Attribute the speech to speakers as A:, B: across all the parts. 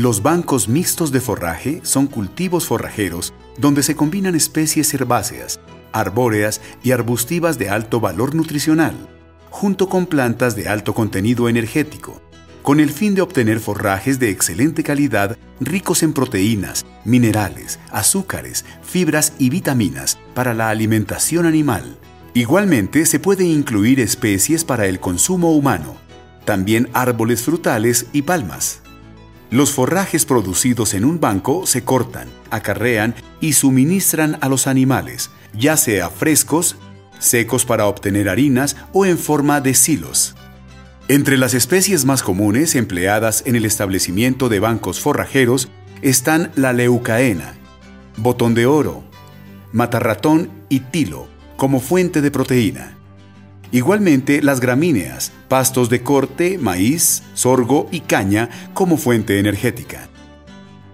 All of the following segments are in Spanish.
A: Los bancos mixtos de forraje son cultivos forrajeros donde se combinan especies herbáceas, arbóreas y arbustivas de alto valor nutricional, junto con plantas de alto contenido energético, con el fin de obtener forrajes de excelente calidad ricos en proteínas, minerales, azúcares, fibras y vitaminas para la alimentación animal. Igualmente se puede incluir especies para el consumo humano, también árboles frutales y palmas. Los forrajes producidos en un banco se cortan, acarrean y suministran a los animales, ya sea frescos, secos para obtener harinas o en forma de silos. Entre las especies más comunes empleadas en el establecimiento de bancos forrajeros están la leucaena, botón de oro, matarratón y tilo como fuente de proteína. Igualmente las gramíneas, pastos de corte, maíz, sorgo y caña como fuente energética.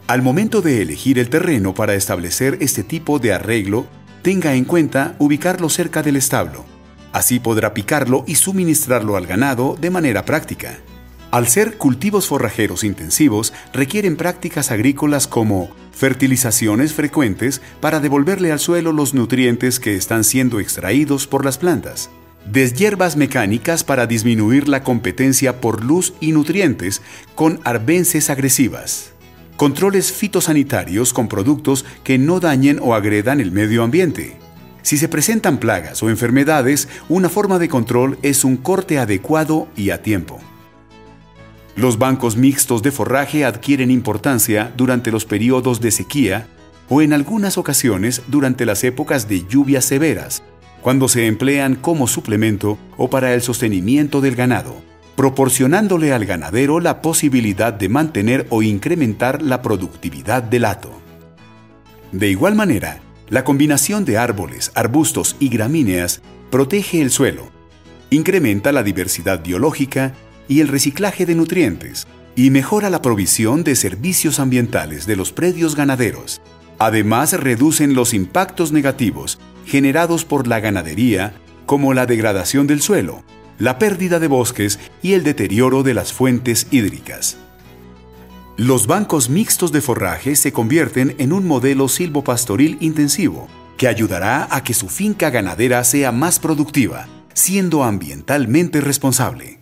A: Al momento de elegir el terreno para establecer este tipo de arreglo, tenga en cuenta ubicarlo cerca del establo. Así podrá picarlo y suministrarlo al ganado de manera práctica. Al ser cultivos forrajeros intensivos, requieren prácticas agrícolas como fertilizaciones frecuentes para devolverle al suelo los nutrientes que están siendo extraídos por las plantas deshierbas mecánicas para disminuir la competencia por luz y nutrientes con arbences agresivas, controles fitosanitarios con productos que no dañen o agredan el medio ambiente. Si se presentan plagas o enfermedades, una forma de control es un corte adecuado y a tiempo. Los bancos mixtos de forraje adquieren importancia durante los periodos de sequía o en algunas ocasiones durante las épocas de lluvias severas, cuando se emplean como suplemento o para el sostenimiento del ganado, proporcionándole al ganadero la posibilidad de mantener o incrementar la productividad del hato. De igual manera, la combinación de árboles, arbustos y gramíneas protege el suelo, incrementa la diversidad biológica y el reciclaje de nutrientes, y mejora la provisión de servicios ambientales de los predios ganaderos. Además, reducen los impactos negativos generados por la ganadería, como la degradación del suelo, la pérdida de bosques y el deterioro de las fuentes hídricas. Los bancos mixtos de forraje se convierten en un modelo silvopastoril intensivo que ayudará a que su finca ganadera sea más productiva, siendo ambientalmente responsable.